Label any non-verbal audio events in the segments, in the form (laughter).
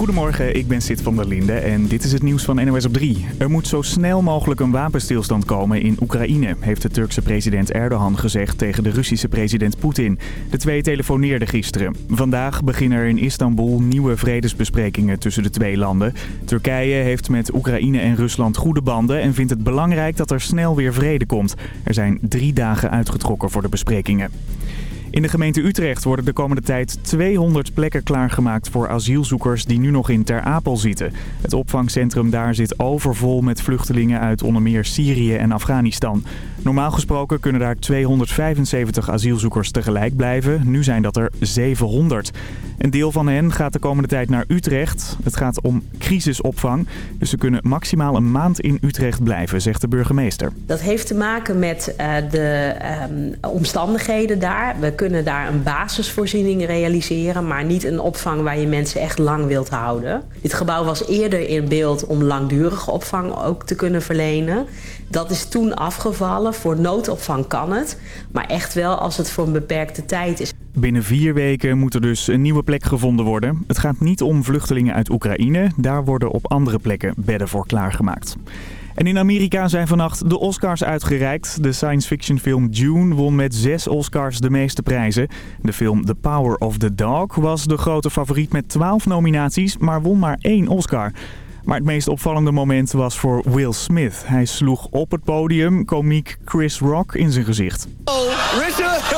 Goedemorgen, ik ben Sid van der Linde en dit is het nieuws van NOS op 3. Er moet zo snel mogelijk een wapenstilstand komen in Oekraïne, heeft de Turkse president Erdogan gezegd tegen de Russische president Poetin. De twee telefoneerden gisteren. Vandaag beginnen er in Istanbul nieuwe vredesbesprekingen tussen de twee landen. Turkije heeft met Oekraïne en Rusland goede banden en vindt het belangrijk dat er snel weer vrede komt. Er zijn drie dagen uitgetrokken voor de besprekingen. In de gemeente Utrecht worden de komende tijd 200 plekken klaargemaakt voor asielzoekers die nu nog in Ter Apel zitten. Het opvangcentrum daar zit overvol met vluchtelingen uit onder meer Syrië en Afghanistan. Normaal gesproken kunnen daar 275 asielzoekers tegelijk blijven. Nu zijn dat er 700. Een deel van hen gaat de komende tijd naar Utrecht. Het gaat om crisisopvang. Dus ze kunnen maximaal een maand in Utrecht blijven, zegt de burgemeester. Dat heeft te maken met uh, de um, omstandigheden daar. We kunnen daar een basisvoorziening realiseren, maar niet een opvang waar je mensen echt lang wilt houden. Dit gebouw was eerder in beeld om langdurige opvang ook te kunnen verlenen. Dat is toen afgevallen. Voor noodopvang kan het, maar echt wel als het voor een beperkte tijd is. Binnen vier weken moet er dus een nieuwe plek gevonden worden. Het gaat niet om vluchtelingen uit Oekraïne. Daar worden op andere plekken bedden voor klaargemaakt. En in Amerika zijn vannacht de Oscars uitgereikt. De science fiction film Dune won met zes Oscars de meeste prijzen. De film The Power of the Dog was de grote favoriet met twaalf nominaties, maar won maar één Oscar. Maar het meest opvallende moment was voor Will Smith. Hij sloeg op het podium komiek Chris Rock in zijn gezicht. Oh, Richard! (laughs)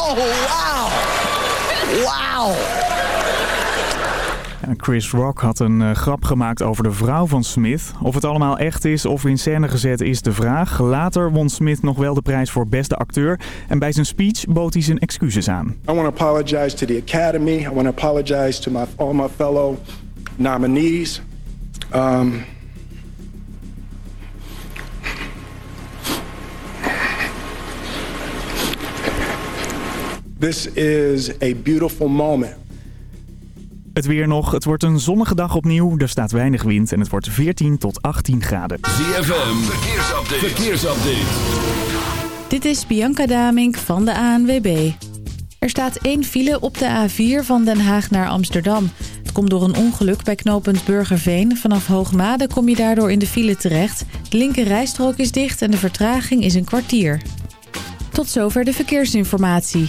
oh, wow! Wow! Chris Rock had een uh, grap gemaakt over de vrouw van Smith. Of het allemaal echt is of in scène gezet is de vraag. Later won Smith nog wel de prijs voor beste acteur. En bij zijn speech bood hij zijn excuses aan. I want to apologize to the Academy. I want to apologize to my, all my fellow nominees. Um, This is a beautiful moment. Het weer nog. Het wordt een zonnige dag opnieuw. Er staat weinig wind en het wordt 14 tot 18 graden. ZFM, verkeersupdate. verkeersupdate. Dit is Bianca Damink van de ANWB. Er staat één file op de A4 van Den Haag naar Amsterdam. Het komt door een ongeluk bij knooppunt Burgerveen. Vanaf Hoogmade kom je daardoor in de file terecht. De linker rijstrook is dicht en de vertraging is een kwartier. Tot zover de verkeersinformatie.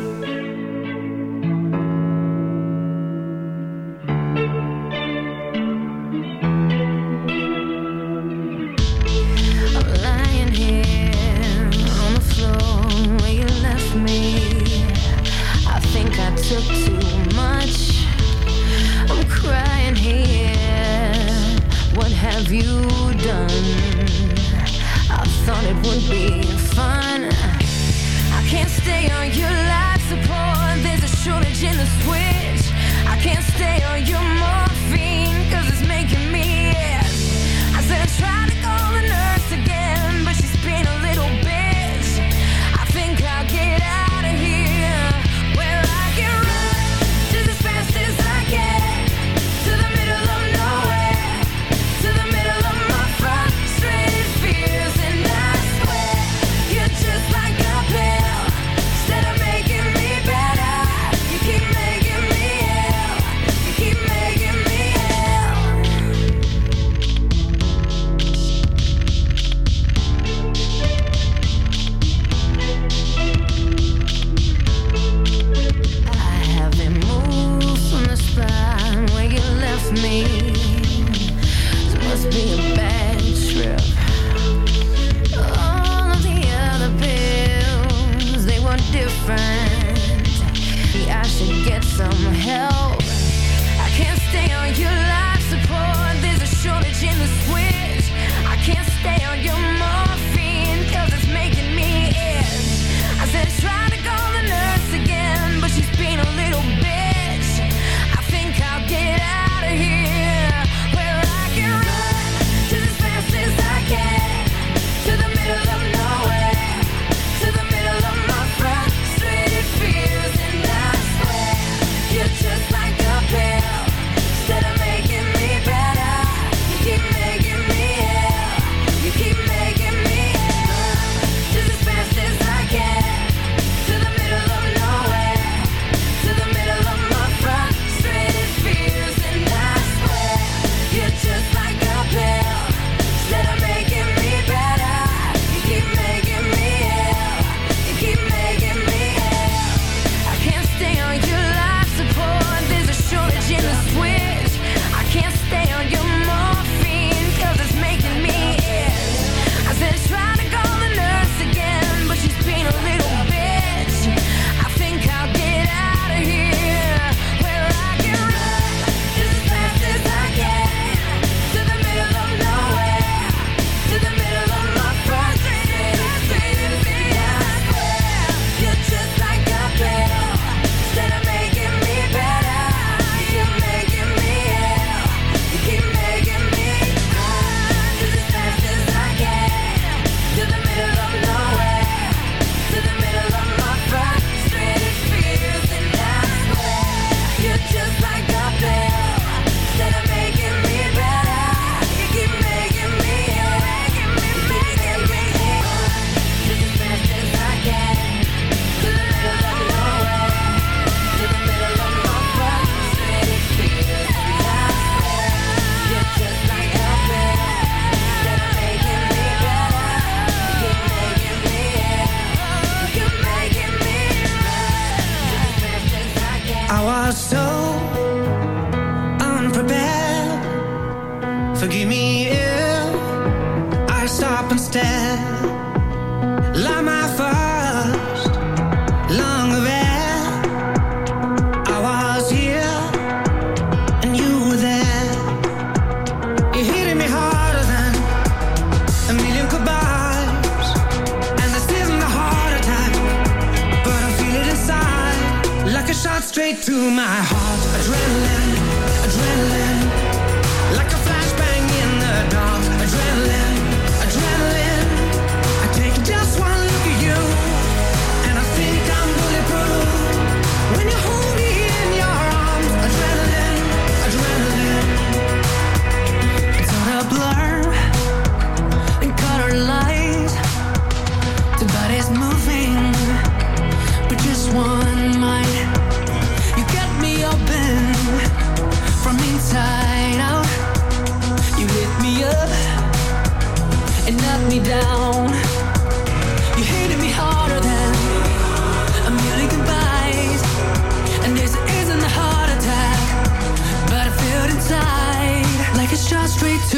my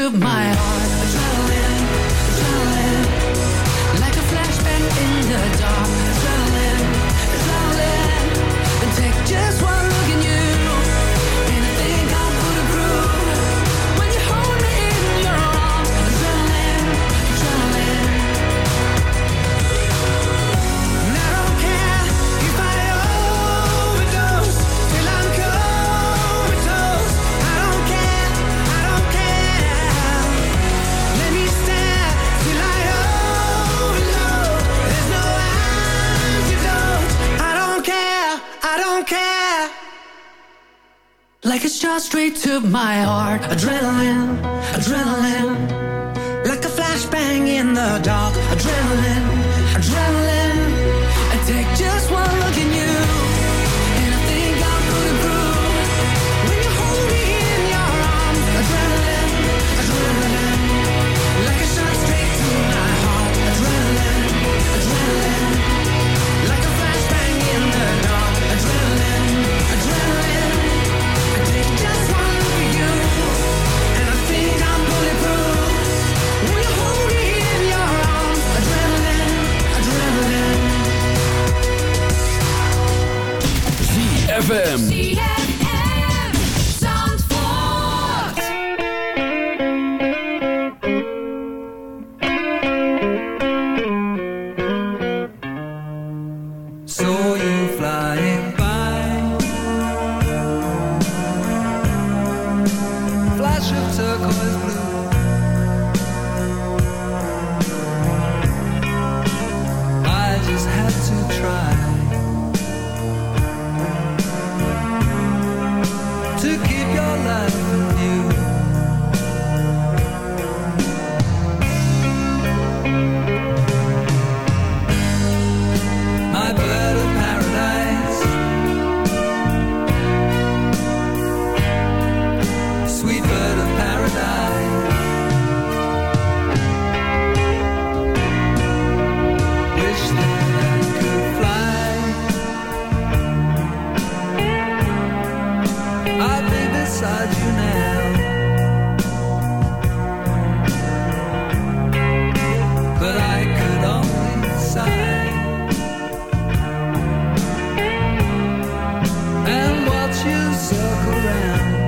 of my heart. shot straight to my heart. Adrenaline, adrenaline, like a flashbang in the dark. Adrenaline, adrenaline, I take just one. ZFM. look around.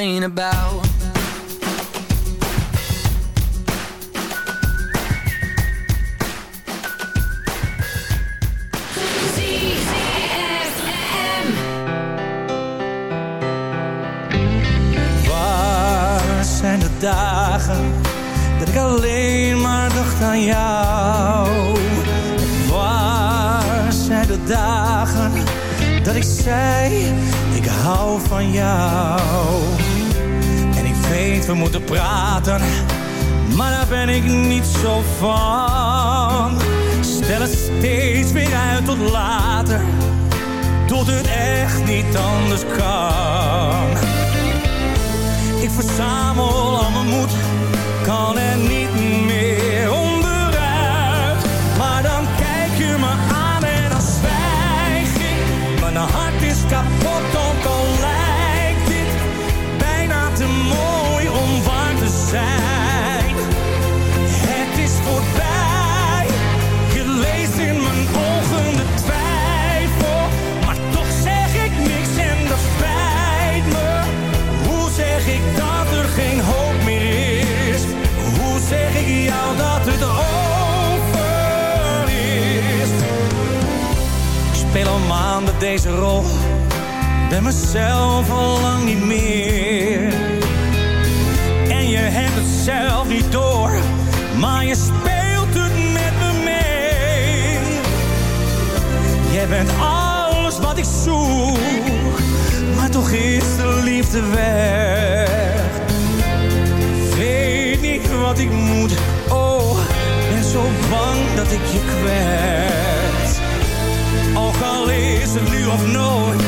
Complain about. Waar zijn de dagen dat ik alleen maar dacht aan jou? Waar zijn de dagen dat ik zei, ik hou van jou? We moeten praten, maar daar ben ik niet zo van. Stel het steeds weer uit tot later, tot het echt niet anders kan. Ik verzamel al mijn moed, kan er niet meer zijn. Het is voorbij, je leest in mijn ogen de twijfel. Maar toch zeg ik niks en dat spijt me. Hoe zeg ik dat er geen hoop meer is? Hoe zeg ik jou dat het over is? Ik speel al maanden deze rol, ben mezelf al lang niet meer. Zelf niet door, maar je speelt het met me mee. Jij bent alles wat ik zoek, maar toch is de liefde weg. Weet niet wat ik moet, oh, ben zo bang dat ik je kwijt. Ook al is het nu of nooit,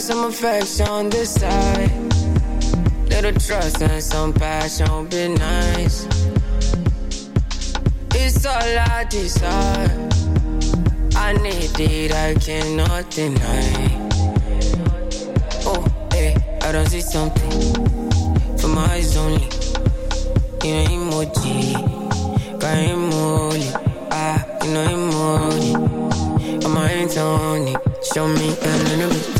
some affection this side. Little trust and some passion, be nice. It's all I desire. I need it, I cannot deny. Oh, hey, I don't see something for my eyes only. You know emoji, got emoji, ah, you know emoji. On my hands on it, show me a little bit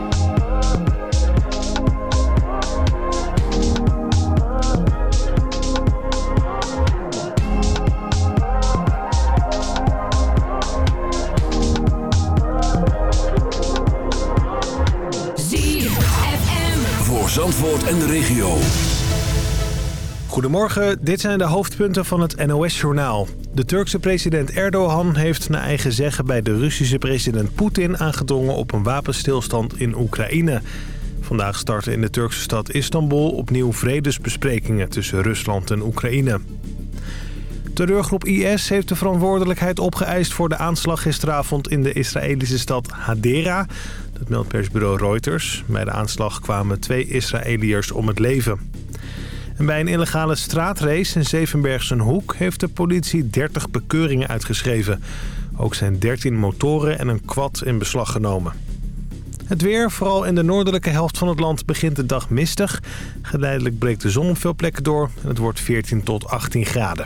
Zandvoort en de regio. Goedemorgen, dit zijn de hoofdpunten van het NOS-journaal. De Turkse president Erdogan heeft naar eigen zeggen bij de Russische president Poetin aangedrongen op een wapenstilstand in Oekraïne. Vandaag starten in de Turkse stad Istanbul opnieuw vredesbesprekingen tussen Rusland en Oekraïne. Terreurgroep IS heeft de verantwoordelijkheid opgeëist voor de aanslag gisteravond in de Israëlische stad Hadera. Dat meldt persbureau Reuters. Bij de aanslag kwamen twee Israëliërs om het leven. En bij een illegale straatrace in Zevenbergse Hoek heeft de politie 30 bekeuringen uitgeschreven. Ook zijn 13 motoren en een quad in beslag genomen. Het weer, vooral in de noordelijke helft van het land, begint de dag mistig. Geleidelijk breekt de zon op veel plekken door en het wordt 14 tot 18 graden.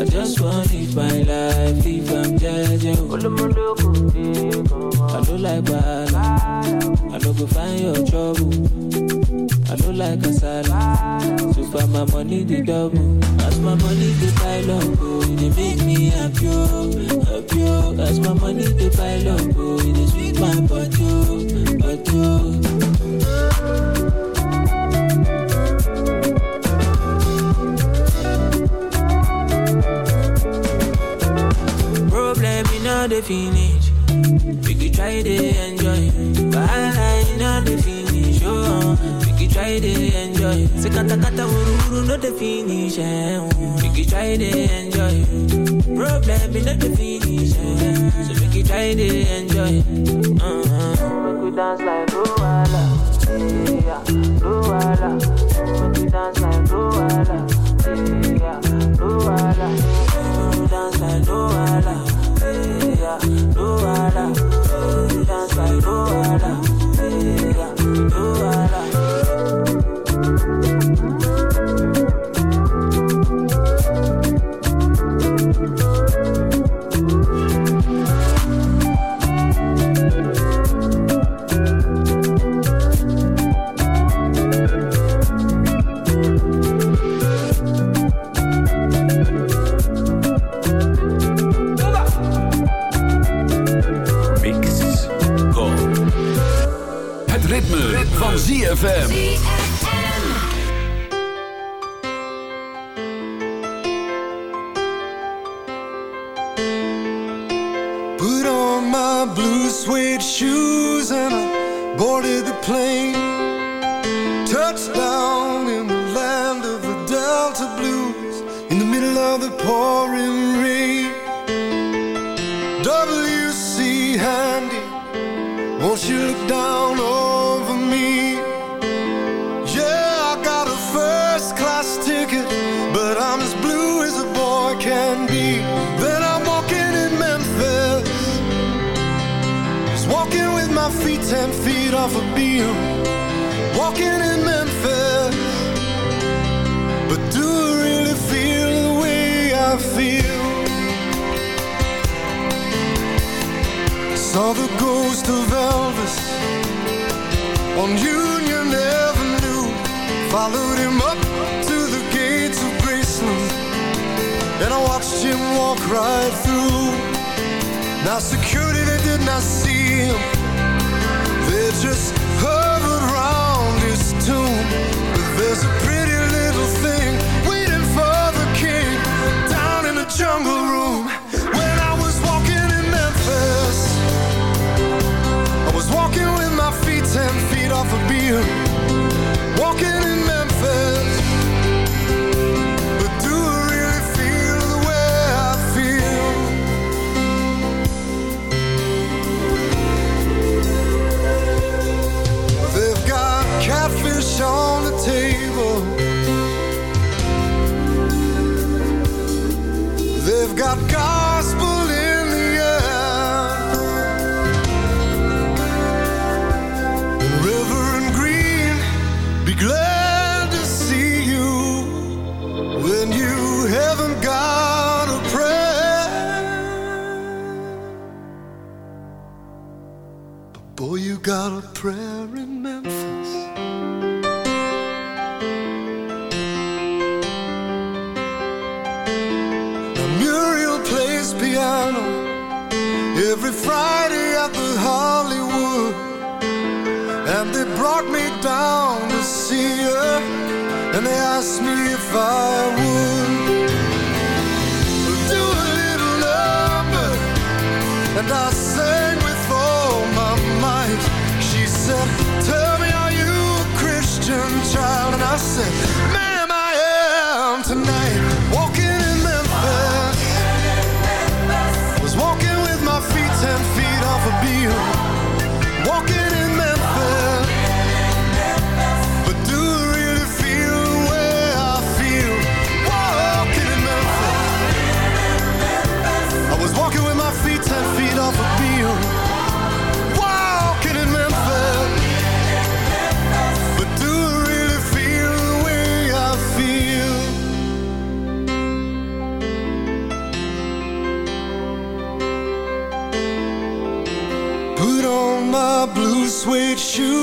I just want live my life if I'm judging. I don't like bad. I don't go find your trouble. I don't like a salad. So far my money the double. As my money the pile up, oh, they make me happy, oh. happy. Oh. As my money the pile up, oh, they sweet my butt, oh, butt, oh. no the finish. We could try to enjoy. Bahala no the finish. Oh, we could try to enjoy. Sekata kata uru uru no the finish. Eh. We could try to enjoy. Problem no the finish. Eh. So we could try to enjoy. Uh-huh. We could dance like Luwala. Yeah, Luwala. We could dance like Luwala. Yeah, Luwala. I go.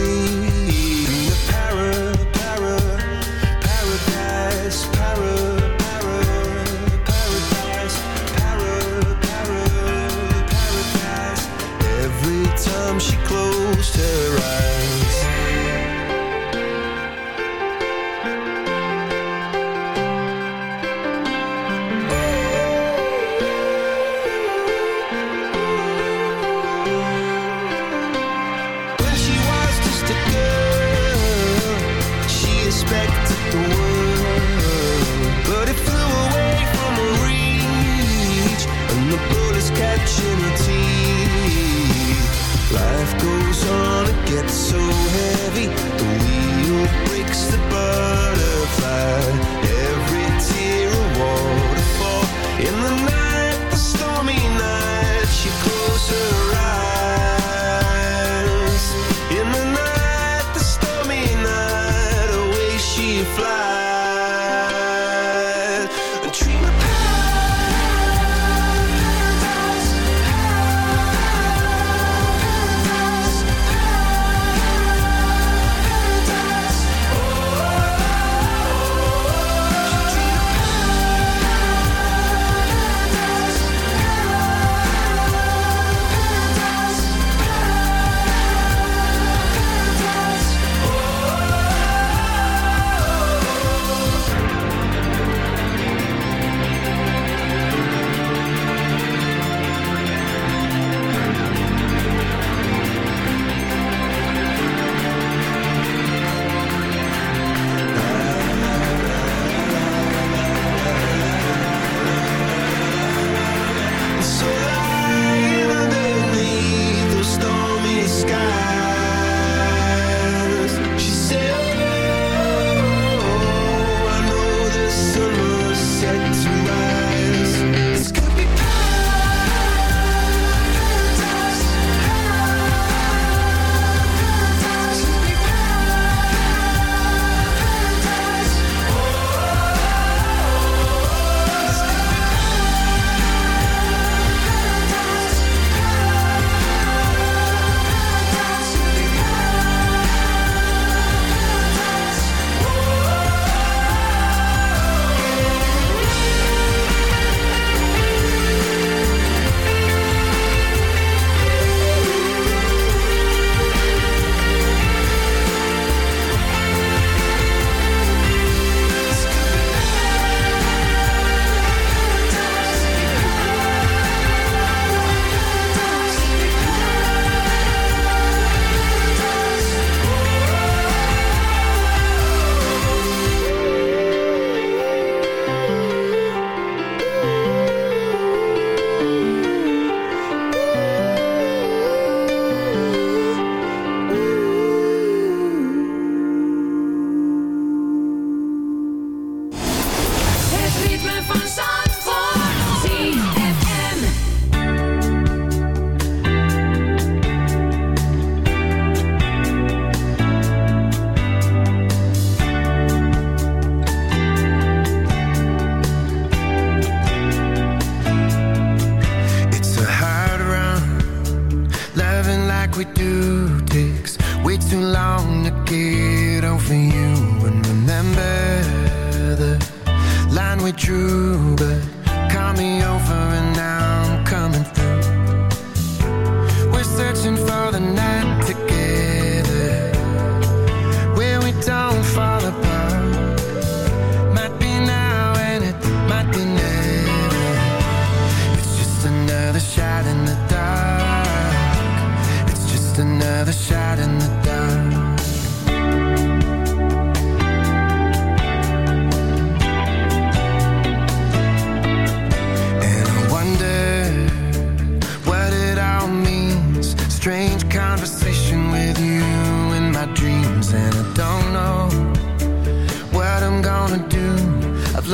You. long to get over you and remember the line we drew, but call me over.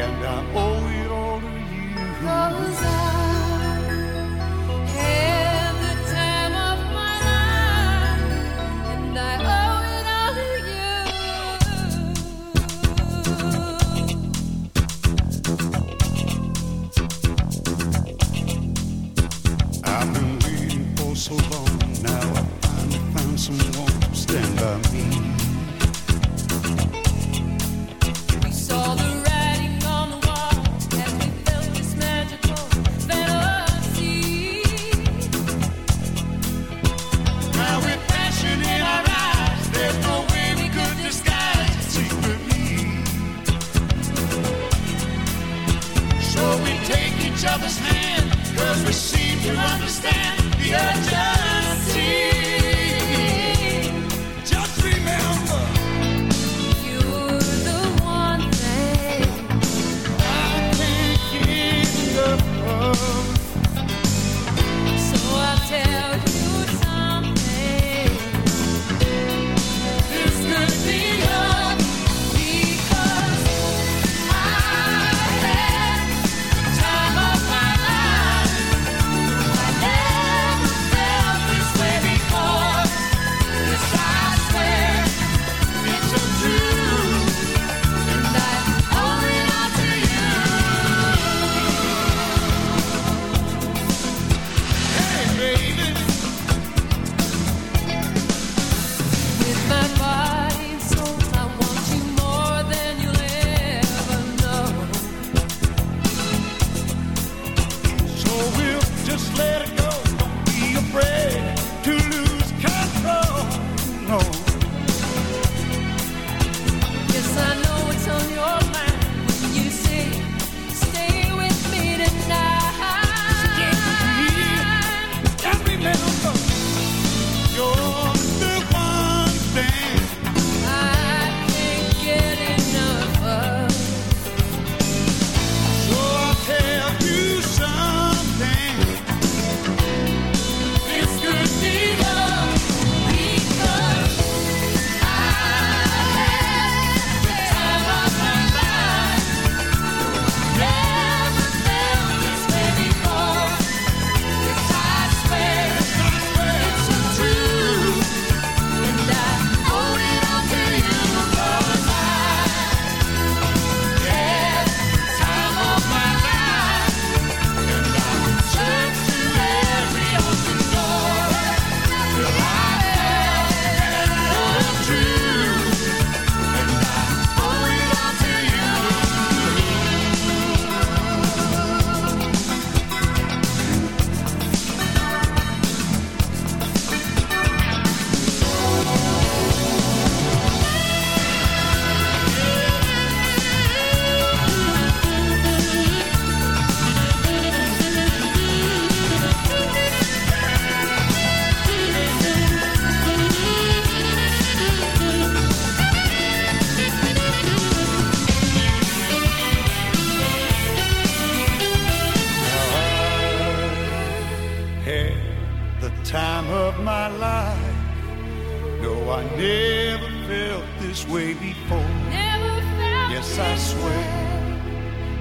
and I owe you.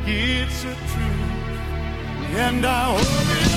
It's a truth, and I hope it.